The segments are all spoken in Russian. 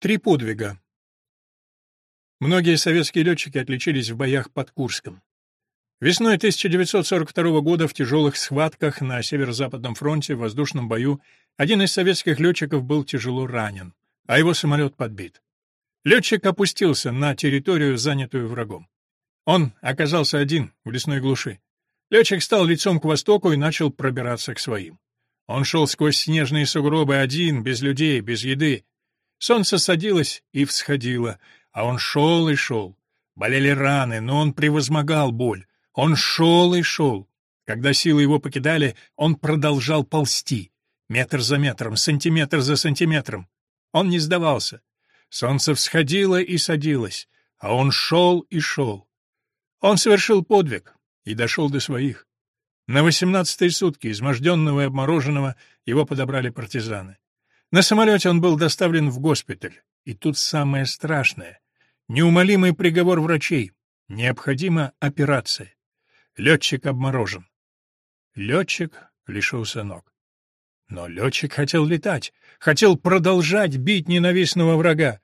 Три подвига. Многие советские летчики отличились в боях под Курском. Весной 1942 года в тяжелых схватках на Северо-Западном фронте в воздушном бою один из советских летчиков был тяжело ранен, а его самолет подбит. Летчик опустился на территорию, занятую врагом. Он оказался один в лесной глуши. Летчик стал лицом к востоку и начал пробираться к своим. Он шел сквозь снежные сугробы один, без людей, без еды. Солнце садилось и всходило, а он шел и шел. Болели раны, но он превозмогал боль. Он шел и шел. Когда силы его покидали, он продолжал ползти. Метр за метром, сантиметр за сантиметром. Он не сдавался. Солнце всходило и садилось, а он шел и шел. Он совершил подвиг и дошел до своих. На восемнадцатые сутки, изможденного и обмороженного, его подобрали партизаны. На самолете он был доставлен в госпиталь. И тут самое страшное. Неумолимый приговор врачей. Необходима операция. Летчик обморожен. Летчик лишился ног. Но летчик хотел летать, хотел продолжать бить ненавистного врага.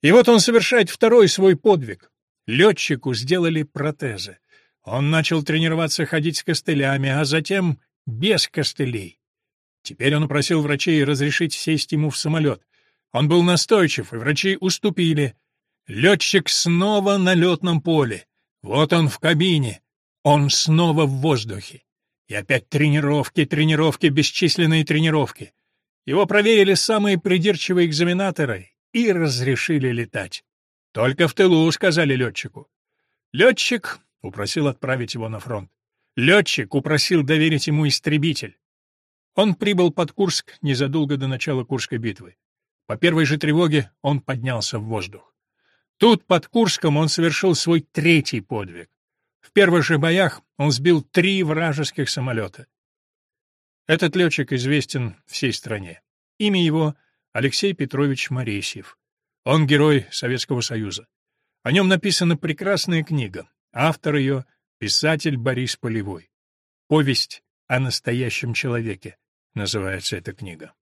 И вот он совершает второй свой подвиг. Летчику сделали протезы. Он начал тренироваться ходить с костылями, а затем без костылей. Теперь он просил врачей разрешить сесть ему в самолет. Он был настойчив, и врачи уступили. Летчик снова на летном поле. Вот он в кабине. Он снова в воздухе. И опять тренировки, тренировки, бесчисленные тренировки. Его проверили самые придирчивые экзаменаторы и разрешили летать. «Только в тылу», — сказали летчику. Летчик упросил отправить его на фронт. Летчик упросил доверить ему истребитель. Он прибыл под Курск незадолго до начала Курской битвы. По первой же тревоге он поднялся в воздух. Тут, под Курском, он совершил свой третий подвиг. В первых же боях он сбил три вражеских самолета. Этот летчик известен всей стране. Имя его — Алексей Петрович Моресьев. Он герой Советского Союза. О нем написана прекрасная книга. Автор ее — писатель Борис Полевой. Повесть о настоящем человеке называется эта книга.